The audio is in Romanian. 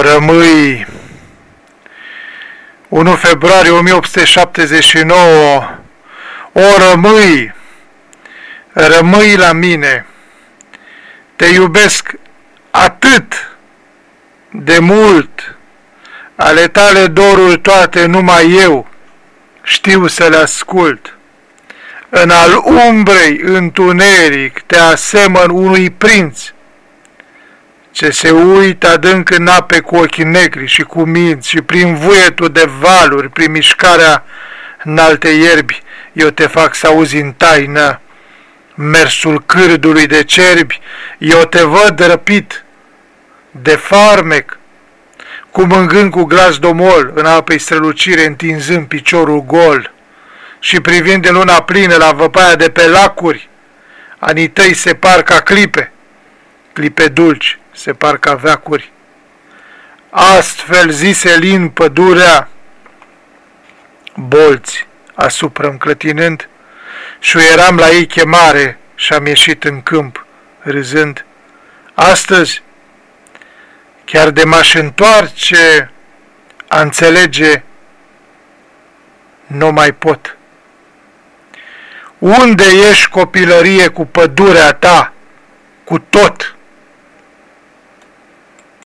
O rămâi 1 februarie 1879 O rămâi Rămâi la mine. Te iubesc atât de mult Ale tale doruri toate numai eu Știu să le ascult. În al umbrei întuneric Te asemăn unui prinț ce se uită adânc în ape cu ochii negri și cu minți și prin vuietul de valuri, prin mișcarea în alte ierbi, eu te fac să auzi în taină mersul cârdului de cerbi, eu te văd răpit de farmec, cu mângând cu glas domol în apei strălucire, întinzând piciorul gol. Și privind de luna plină la văpaia de pe lacuri, anii tăi se par ca clipe, clipe dulci, se parcă avea curi. Astfel zise lin pădurea, bolți asupra înclătinând, și eram la ei chemare și am ieșit în câmp, râzând. Astăzi, chiar de m-aș întoarce, a înțelege, nu mai pot. Unde ești copilărie cu pădurea ta, cu tot?